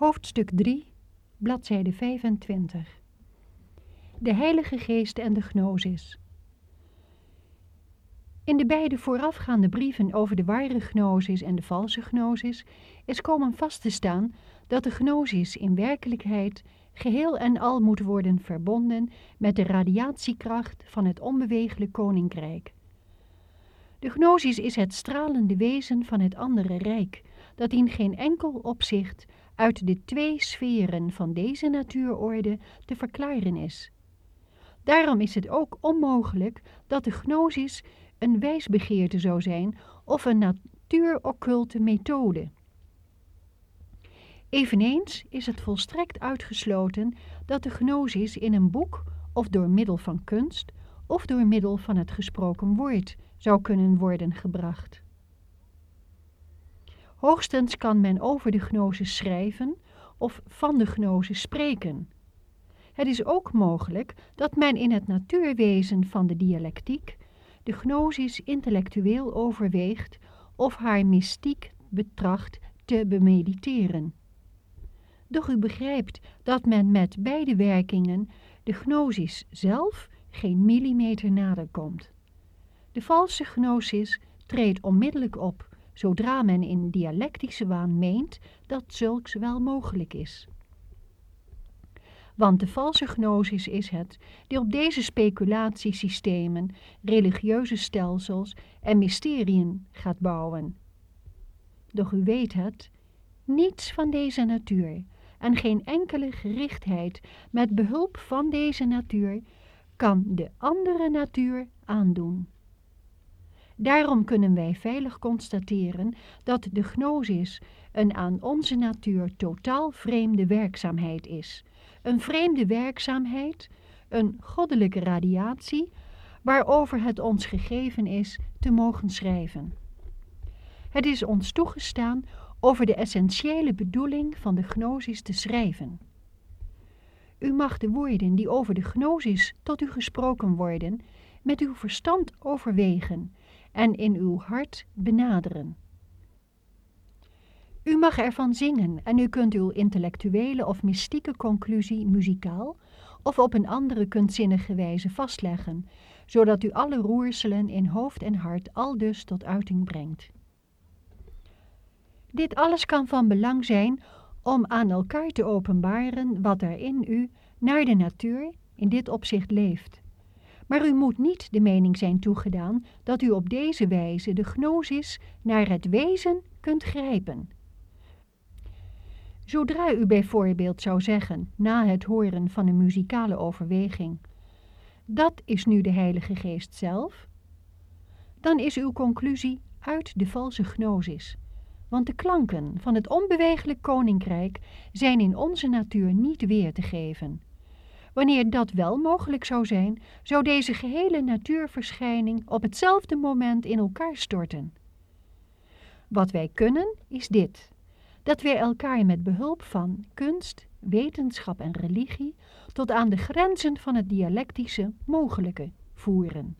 Hoofdstuk 3, bladzijde 25. De Heilige Geest en de Gnosis. In de beide voorafgaande brieven over de ware gnosis en de valse gnosis is komen vast te staan dat de gnosis in werkelijkheid geheel en al moet worden verbonden met de radiatiekracht van het onbeweeglijk koninkrijk. De gnosis is het stralende wezen van het andere rijk, dat in geen enkel opzicht uit de twee sferen van deze natuurorde te verklaren is. Daarom is het ook onmogelijk dat de gnosis een wijsbegeerte zou zijn of een natuurocculte methode. Eveneens is het volstrekt uitgesloten dat de gnosis in een boek of door middel van kunst of door middel van het gesproken woord zou kunnen worden gebracht. Hoogstens kan men over de gnosis schrijven of van de gnosis spreken. Het is ook mogelijk dat men in het natuurwezen van de dialectiek de gnosis intellectueel overweegt of haar mystiek betracht te bemediteren. Doch u begrijpt dat men met beide werkingen de gnosis zelf geen millimeter nader komt. De valse gnosis treedt onmiddellijk op zodra men in dialectische waan meent dat zulks wel mogelijk is. Want de valse gnosis is het die op deze speculatiesystemen, religieuze stelsels en mysteriën gaat bouwen. Doch u weet het, niets van deze natuur en geen enkele gerichtheid met behulp van deze natuur kan de andere natuur aandoen. Daarom kunnen wij veilig constateren dat de gnosis een aan onze natuur totaal vreemde werkzaamheid is. Een vreemde werkzaamheid, een goddelijke radiatie, waarover het ons gegeven is te mogen schrijven. Het is ons toegestaan over de essentiële bedoeling van de gnosis te schrijven. U mag de woorden die over de gnosis tot u gesproken worden, met uw verstand overwegen en in uw hart benaderen. U mag ervan zingen en u kunt uw intellectuele of mystieke conclusie muzikaal of op een andere kunstzinnige wijze vastleggen, zodat u alle roerselen in hoofd en hart aldus tot uiting brengt. Dit alles kan van belang zijn om aan elkaar te openbaren wat er in u naar de natuur in dit opzicht leeft. Maar u moet niet de mening zijn toegedaan dat u op deze wijze de gnosis naar het wezen kunt grijpen. Zodra u bijvoorbeeld zou zeggen, na het horen van een muzikale overweging, dat is nu de Heilige Geest zelf, dan is uw conclusie uit de valse gnosis. Want de klanken van het onbewegelijk koninkrijk zijn in onze natuur niet weer te geven. Wanneer dat wel mogelijk zou zijn, zou deze gehele natuurverschijning op hetzelfde moment in elkaar storten. Wat wij kunnen, is dit: dat wij elkaar met behulp van kunst, wetenschap en religie tot aan de grenzen van het dialectische mogelijke voeren.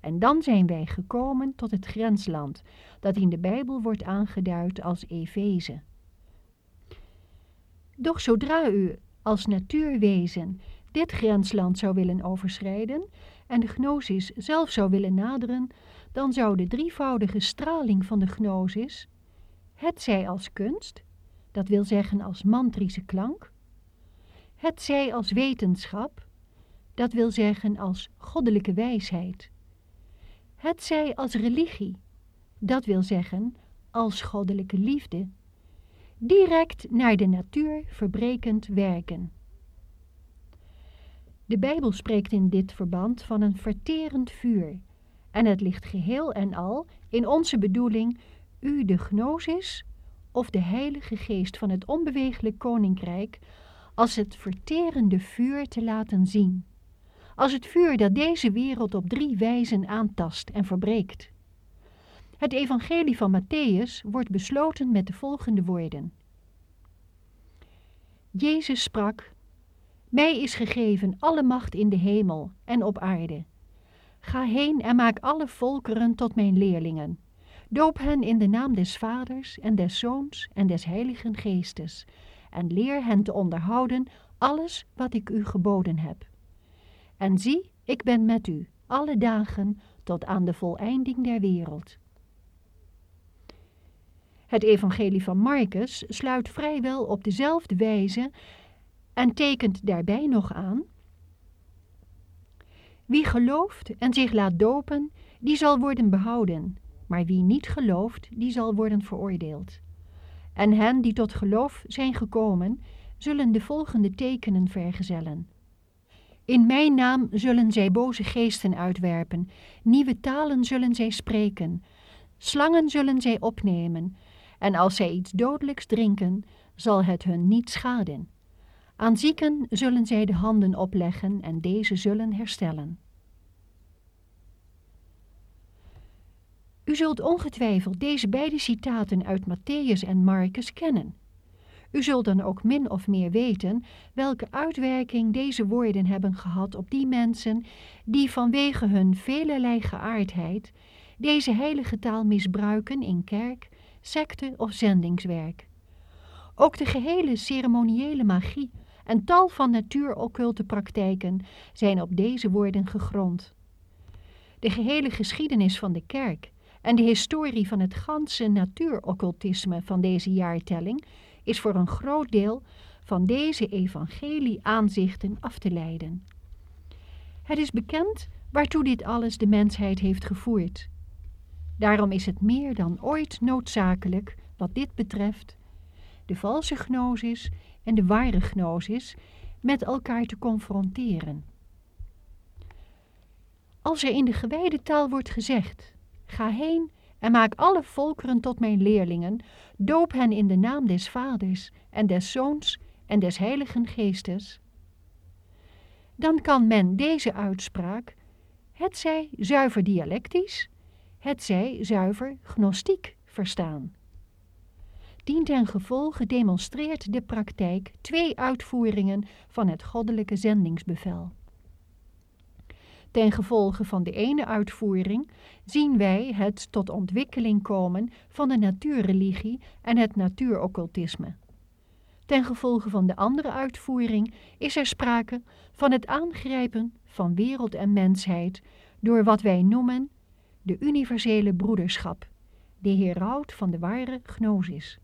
En dan zijn wij gekomen tot het grensland, dat in de Bijbel wordt aangeduid als Efeze. Doch zodra u als natuurwezen dit grensland zou willen overschrijden en de gnosis zelf zou willen naderen, dan zou de drievoudige straling van de gnosis, het zij als kunst, dat wil zeggen als mantrische klank, het zij als wetenschap, dat wil zeggen als goddelijke wijsheid, het zij als religie, dat wil zeggen als goddelijke liefde, direct naar de natuur verbrekend werken. De Bijbel spreekt in dit verband van een verterend vuur, en het ligt geheel en al in onze bedoeling u de gnosis of de heilige geest van het onbeweeglijk koninkrijk als het verterende vuur te laten zien. Als het vuur dat deze wereld op drie wijzen aantast en verbreekt. Het evangelie van Matthäus wordt besloten met de volgende woorden. Jezus sprak, Mij is gegeven alle macht in de hemel en op aarde. Ga heen en maak alle volkeren tot mijn leerlingen. Doop hen in de naam des Vaders en des Zoons en des Heiligen Geestes en leer hen te onderhouden alles wat ik u geboden heb. En zie, ik ben met u alle dagen tot aan de voleinding der wereld. Het evangelie van Marcus sluit vrijwel op dezelfde wijze en tekent daarbij nog aan wie gelooft en zich laat dopen, die zal worden behouden, maar wie niet gelooft, die zal worden veroordeeld. En hen die tot geloof zijn gekomen, zullen de volgende tekenen vergezellen. In mijn naam zullen zij boze geesten uitwerpen, nieuwe talen zullen zij spreken, slangen zullen zij opnemen, en als zij iets dodelijks drinken, zal het hun niet schaden. Aan zieken zullen zij de handen opleggen en deze zullen herstellen. U zult ongetwijfeld deze beide citaten uit Matthäus en Marcus kennen. U zult dan ook min of meer weten welke uitwerking deze woorden hebben gehad op die mensen die vanwege hun velelei geaardheid deze heilige taal misbruiken in kerk, secte of zendingswerk. Ook de gehele ceremoniële magie en tal van natuurocculte praktijken zijn op deze woorden gegrond. De gehele geschiedenis van de kerk en de historie van het ganse natuuroccultisme van deze jaartelling is voor een groot deel van deze evangelie-aanzichten af te leiden. Het is bekend waartoe dit alles de mensheid heeft gevoerd. Daarom is het meer dan ooit noodzakelijk, wat dit betreft, de valse gnosis en de ware gnosis met elkaar te confronteren. Als er in de gewijde taal wordt gezegd, ga heen en maak alle volkeren tot mijn leerlingen, doop hen in de naam des Vaders en des Zoons en des Heiligen Geestes, dan kan men deze uitspraak, het zij zuiver dialectisch, het zij zuiver gnostiek verstaan. Dien ten gevolge demonstreert de praktijk twee uitvoeringen van het goddelijke zendingsbevel. Ten gevolge van de ene uitvoering zien wij het tot ontwikkeling komen van de natuurreligie en het natuuroccultisme. Ten gevolge van de andere uitvoering is er sprake van het aangrijpen van wereld en mensheid door wat wij noemen de universele broederschap, de heraut van de ware gnosis.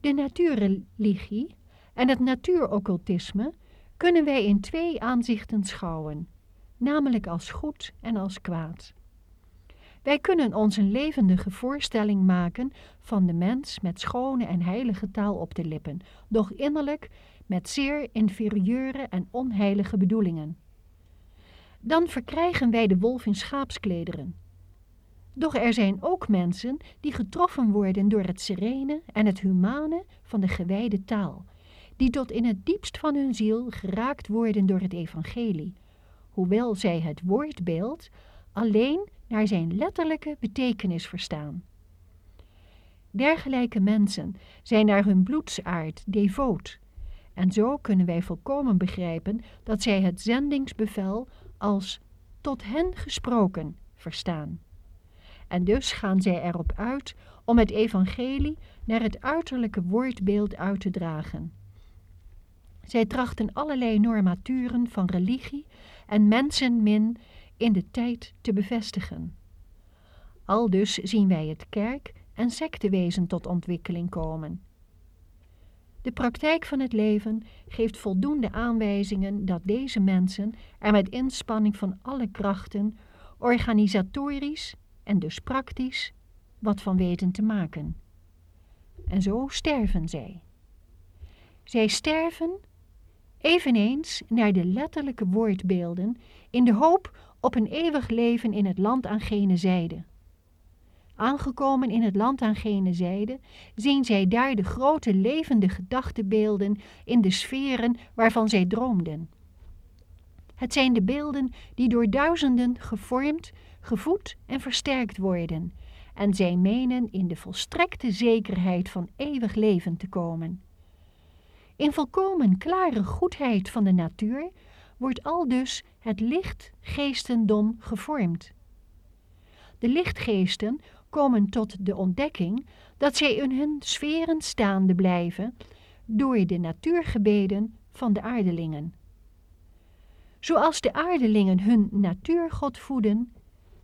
De natuurreligie en het natuuroccultisme kunnen wij in twee aanzichten schouwen, namelijk als goed en als kwaad. Wij kunnen ons een levendige voorstelling maken van de mens met schone en heilige taal op de lippen, doch innerlijk met zeer inferieure en onheilige bedoelingen. Dan verkrijgen wij de wolf in schaapsklederen. Doch er zijn ook mensen die getroffen worden door het serene en het humane van de gewijde taal, die tot in het diepst van hun ziel geraakt worden door het evangelie, hoewel zij het woordbeeld alleen naar zijn letterlijke betekenis verstaan. Dergelijke mensen zijn naar hun bloedsaard devoot, en zo kunnen wij volkomen begrijpen dat zij het zendingsbevel als tot hen gesproken verstaan. En dus gaan zij erop uit om het evangelie naar het uiterlijke woordbeeld uit te dragen. Zij trachten allerlei normaturen van religie en mensenmin in de tijd te bevestigen. Aldus zien wij het kerk- en sectewezen tot ontwikkeling komen. De praktijk van het leven geeft voldoende aanwijzingen dat deze mensen er met inspanning van alle krachten organisatorisch en dus praktisch wat van weten te maken. En zo sterven zij. Zij sterven eveneens naar de letterlijke woordbeelden in de hoop op een eeuwig leven in het land aan gene zijde. Aangekomen in het land aan gene zijde, zien zij daar de grote levende gedachtebeelden in de sferen waarvan zij droomden. Het zijn de beelden die door duizenden gevormd, gevoed en versterkt worden, en zij menen in de volstrekte zekerheid van eeuwig leven te komen. In volkomen klare goedheid van de natuur wordt al dus het lichtgeestendom gevormd. De lichtgeesten komen tot de ontdekking dat zij in hun sferen staande blijven door de natuurgebeden van de aardelingen. Zoals de aardelingen hun natuurgod voeden,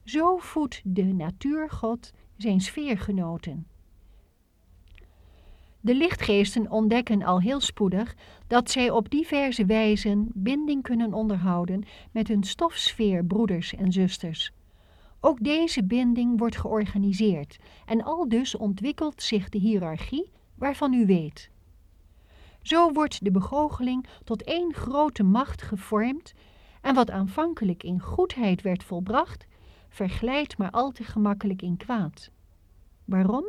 zo voedt de natuurgod zijn sfeergenoten. De lichtgeesten ontdekken al heel spoedig dat zij op diverse wijzen binding kunnen onderhouden met hun stofsfeerbroeders en zusters. Ook deze binding wordt georganiseerd en al dus ontwikkelt zich de hiërarchie waarvan u weet. Zo wordt de begoocheling tot één grote macht gevormd en wat aanvankelijk in goedheid werd volbracht, verglijdt maar al te gemakkelijk in kwaad. Waarom?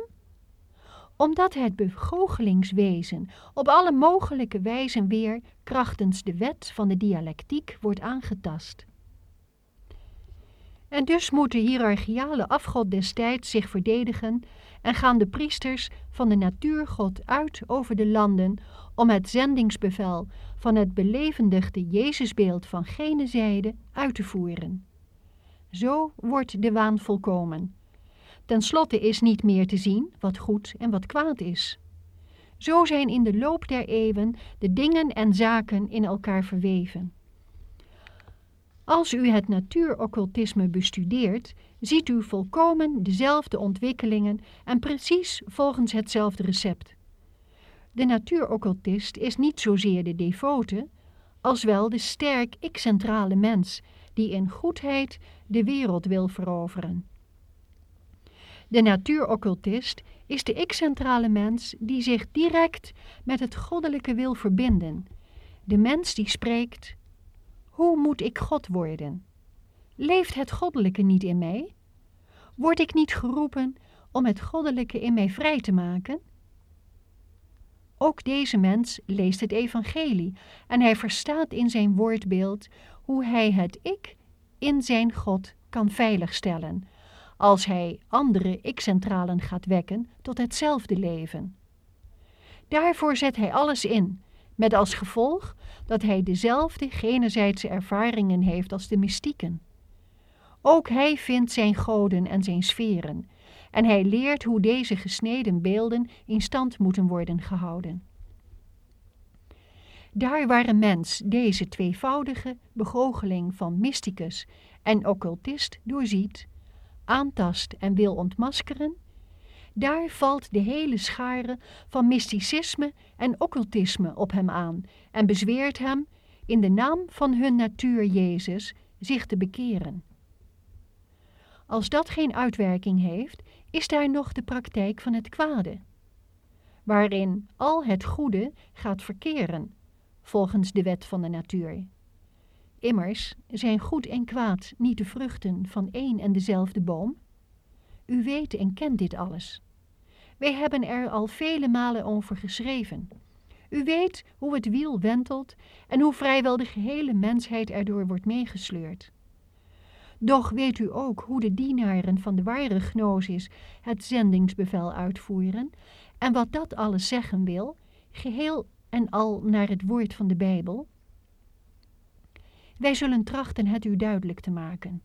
Omdat het begoochelingwezen op alle mogelijke wijzen weer krachtens de wet van de dialectiek wordt aangetast. En dus moet de hiërarchiale afgod destijds zich verdedigen en gaan de priesters van de natuurgod uit over de landen om het zendingsbevel van het belevendigde Jezusbeeld van gene zijde uit te voeren. Zo wordt de waan volkomen. Ten slotte is niet meer te zien wat goed en wat kwaad is. Zo zijn in de loop der eeuwen de dingen en zaken in elkaar verweven. Als u het natuuroccultisme bestudeert, ziet u volkomen dezelfde ontwikkelingen en precies volgens hetzelfde recept. De natuuroccultist is niet zozeer de devote, als wel de sterk ik-centrale mens die in goedheid de wereld wil veroveren. De natuuroccultist is de ik-centrale mens die zich direct met het goddelijke wil verbinden. De mens die spreekt, hoe moet ik God worden? Leeft het goddelijke niet in mij? Word ik niet geroepen om het goddelijke in mij vrij te maken? Ook deze mens leest het evangelie en hij verstaat in zijn woordbeeld hoe hij het ik in zijn God kan veiligstellen, als hij andere ik-centralen gaat wekken tot hetzelfde leven. Daarvoor zet hij alles in, met als gevolg dat hij dezelfde genezijdse ervaringen heeft als de mystieken. Ook hij vindt zijn goden en zijn sferen, en hij leert hoe deze gesneden beelden in stand moeten worden gehouden. Daar waar een mens deze tweevoudige begoocheling van mysticus en occultist doorziet, aantast en wil ontmaskeren, daar valt de hele schare van mysticisme en occultisme op hem aan en bezweert hem, in de naam van hun natuur Jezus, zich te bekeren. Als dat geen uitwerking heeft, is daar nog de praktijk van het kwade, waarin al het goede gaat verkeren, volgens de wet van de natuur. Immers zijn goed en kwaad niet de vruchten van één en dezelfde boom. U weet en kent dit alles. Wij hebben er al vele malen over geschreven. U weet hoe het wiel wentelt en hoe vrijwel de gehele mensheid erdoor wordt meegesleurd. Doch weet u ook hoe de dienaren van de ware gnosis het zendingsbevel uitvoeren en wat dat alles zeggen wil, geheel en al naar het woord van de Bijbel? Wij zullen trachten het u duidelijk te maken.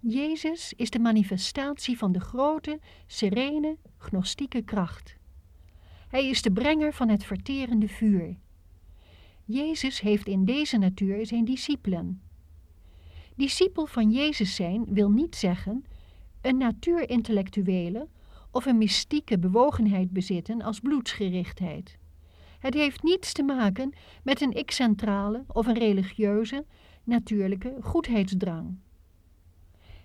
Jezus is de manifestatie van de grote, serene, gnostieke kracht. Hij is de brenger van het verterende vuur. Jezus heeft in deze natuur zijn discipelen. Discipel van Jezus zijn wil niet zeggen een natuurintellectuele of een mystieke bewogenheid bezitten als bloedsgerichtheid. Het heeft niets te maken met een ik-centrale of een religieuze, natuurlijke goedheidsdrang.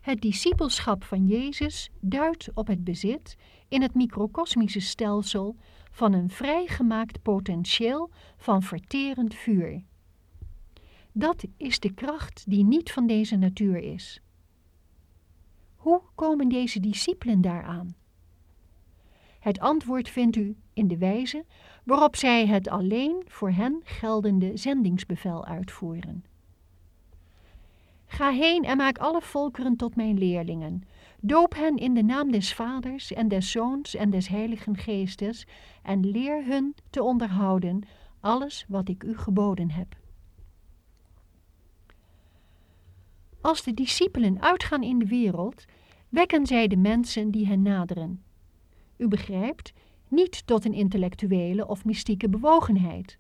Het discipelschap van Jezus duidt op het bezit in het microcosmische stelsel van een vrijgemaakt potentieel van verterend vuur. Dat is de kracht die niet van deze natuur is. Hoe komen deze discipelen daaraan? Het antwoord vindt u in de wijze waarop zij het alleen voor hen geldende zendingsbevel uitvoeren. Ga heen en maak alle volkeren tot mijn leerlingen. Doop hen in de naam des Vaders en des Zoons en des Heiligen Geestes en leer hun te onderhouden alles wat ik u geboden heb. Als de discipelen uitgaan in de wereld wekken zij de mensen die hen naderen. U begrijpt, niet tot een intellectuele of mystieke bewogenheid,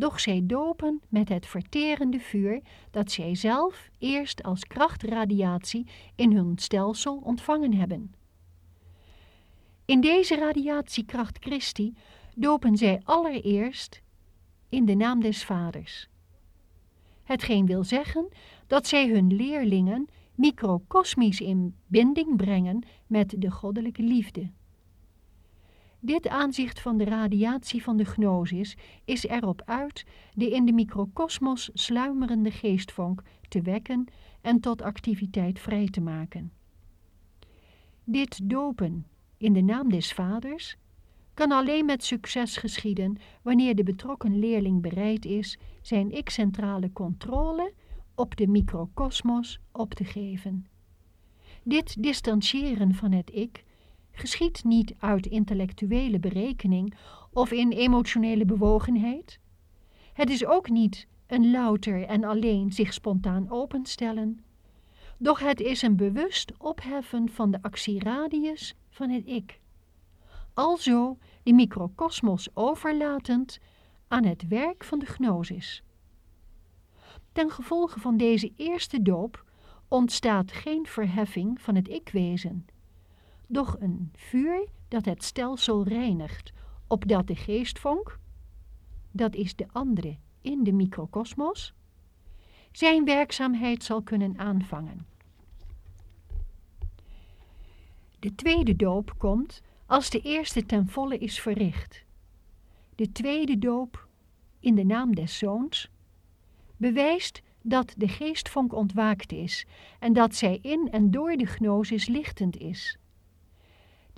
doch zij dopen met het verterende vuur dat zij zelf eerst als krachtradiatie in hun stelsel ontvangen hebben. In deze radiatiekracht Christi dopen zij allereerst in de naam des Vaders. Hetgeen wil zeggen dat zij hun leerlingen microcosmisch in binding brengen met de goddelijke liefde. Dit aanzicht van de radiatie van de gnosis is erop uit de in de microcosmos sluimerende geestvonk te wekken en tot activiteit vrij te maken. Dit dopen in de naam des vaders kan alleen met succes geschieden wanneer de betrokken leerling bereid is zijn ik-centrale controle op de microcosmos op te geven. Dit distancieren van het ik geschiet niet uit intellectuele berekening of in emotionele bewogenheid. Het is ook niet een louter en alleen zich spontaan openstellen, doch het is een bewust opheffen van de actieradius van het ik. Alzo de microcosmos overlatend aan het werk van de gnosis. Ten gevolge van deze eerste doop ontstaat geen verheffing van het ikwezen, doch een vuur dat het stelsel reinigt, opdat de geestvonk, dat is de andere in de microcosmos, zijn werkzaamheid zal kunnen aanvangen. De tweede doop komt als de eerste ten volle is verricht. De tweede doop, in de naam des Zoons, bewijst dat de geestvonk ontwaakt is en dat zij in en door de gnosis lichtend is.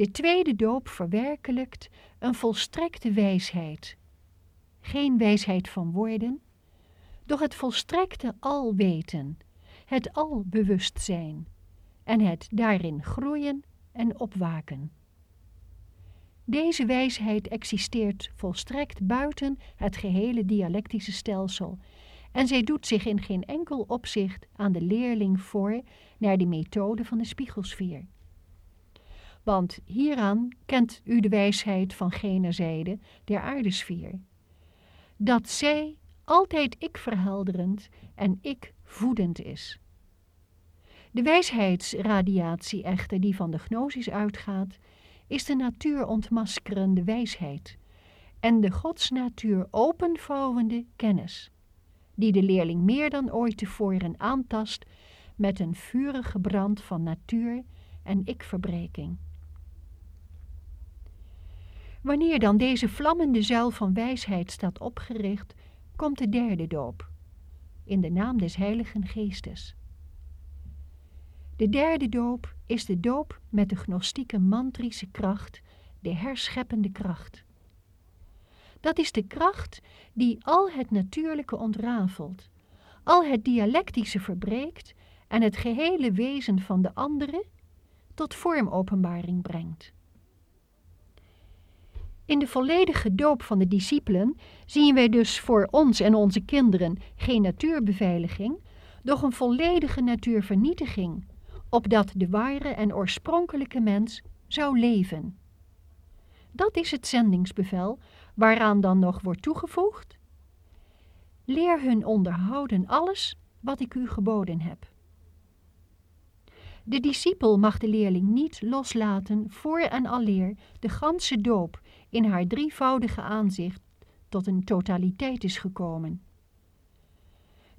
De tweede doop verwerkelijkt een volstrekte wijsheid. Geen wijsheid van woorden, doch het volstrekte alweten, het albewustzijn en het daarin groeien en opwaken. Deze wijsheid existeert volstrekt buiten het gehele dialectische stelsel en zij doet zich in geen enkel opzicht aan de leerling voor naar de methode van de spiegelsfeer. Want hieraan kent u de wijsheid van gene zijde der aardesfeer. Dat zij altijd ik verhelderend en ik voedend is. De wijsheidsradiatie echter die van de gnosis uitgaat, is de natuur ontmaskerende wijsheid en de godsnatuur openvouwende kennis, die de leerling meer dan ooit tevoren aantast met een vurige brand van natuur en ikverbreking. Wanneer dan deze vlammende zuil van wijsheid staat opgericht, komt de derde doop, in de naam des Heiligen Geestes. De derde doop is de doop met de gnostieke mantrische kracht, de herscheppende kracht. Dat is de kracht die al het natuurlijke ontrafelt, al het dialectische verbreekt en het gehele wezen van de andere tot vormopenbaring brengt. In de volledige doop van de discipelen zien wij dus voor ons en onze kinderen geen natuurbeveiliging, doch een volledige natuurvernietiging, opdat de ware en oorspronkelijke mens zou leven. Dat is het zendingsbevel, waaraan dan nog wordt toegevoegd. Leer hun onderhouden alles wat ik u geboden heb. De discipel mag de leerling niet loslaten voor en alleer de ganse doop in haar drievoudige aanzicht tot een totaliteit is gekomen.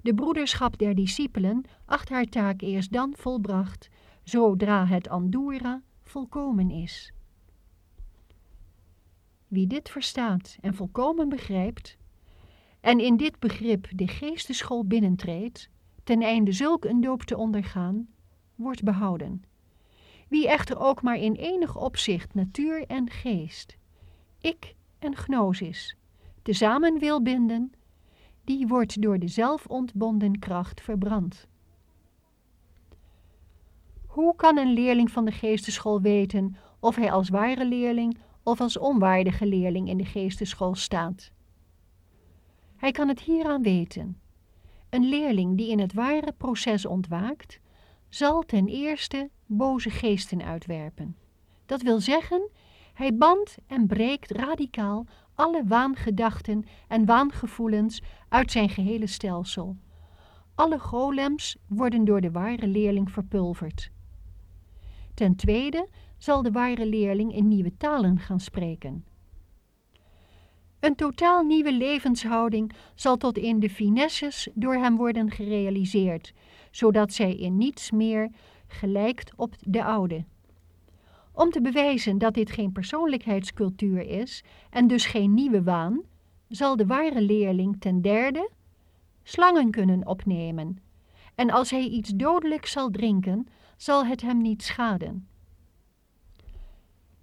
De broederschap der discipelen acht haar taak eerst dan volbracht, zodra het Andura volkomen is. Wie dit verstaat en volkomen begrijpt, en in dit begrip de geesteschool binnentreedt, ten einde zulk een doop te ondergaan, wordt behouden. Wie echter ook maar in enig opzicht natuur en geest, ik en gnosis, tezamen wil binden, die wordt door de zelfontbonden kracht verbrand. Hoe kan een leerling van de geesteschool weten of hij als ware leerling of als onwaardige leerling in de geesteschool staat? Hij kan het hieraan weten. Een leerling die in het ware proces ontwaakt, zal ten eerste boze geesten uitwerpen. Dat wil zeggen, hij bandt en breekt radicaal alle waangedachten en waangevoelens uit zijn gehele stelsel. Alle golems worden door de ware leerling verpulverd. Ten tweede zal de ware leerling in nieuwe talen gaan spreken. Een totaal nieuwe levenshouding zal tot in de finesses door hem worden gerealiseerd, zodat zij in niets meer gelijkt op de oude. Om te bewijzen dat dit geen persoonlijkheidscultuur is en dus geen nieuwe waan, zal de ware leerling ten derde slangen kunnen opnemen. En als hij iets dodelijks zal drinken, zal het hem niet schaden.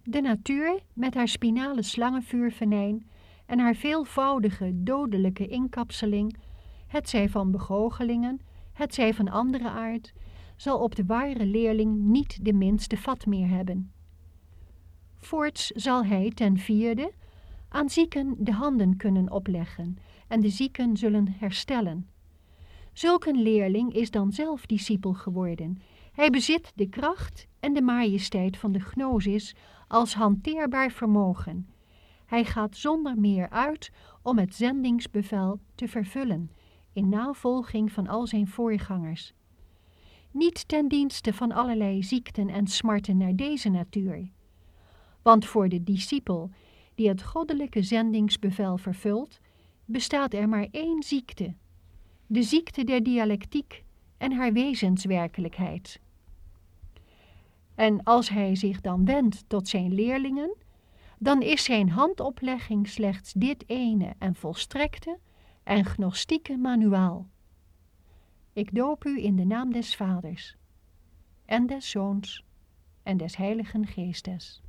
De natuur, met haar spinale slangenvuurvenijn en haar veelvoudige dodelijke inkapseling, het zij van begoochelingen, het zij van andere aard, zal op de ware leerling niet de minste vat meer hebben. Voorts zal hij ten vierde aan zieken de handen kunnen opleggen en de zieken zullen herstellen. Zulk een leerling is dan zelf discipel geworden. Hij bezit de kracht en de majesteit van de gnosis als hanteerbaar vermogen. Hij gaat zonder meer uit om het zendingsbevel te vervullen, in navolging van al zijn voorgangers. Niet ten dienste van allerlei ziekten en smarten naar deze natuur. Want voor de discipel die het goddelijke zendingsbevel vervult, bestaat er maar één ziekte, de ziekte der dialectiek en haar wezenswerkelijkheid. En als hij zich dan wendt tot zijn leerlingen, dan is zijn handoplegging slechts dit ene en volstrekte en gnostieke manuaal. Ik doop u in de naam des Vaders en des Zoons en des Heiligen Geestes.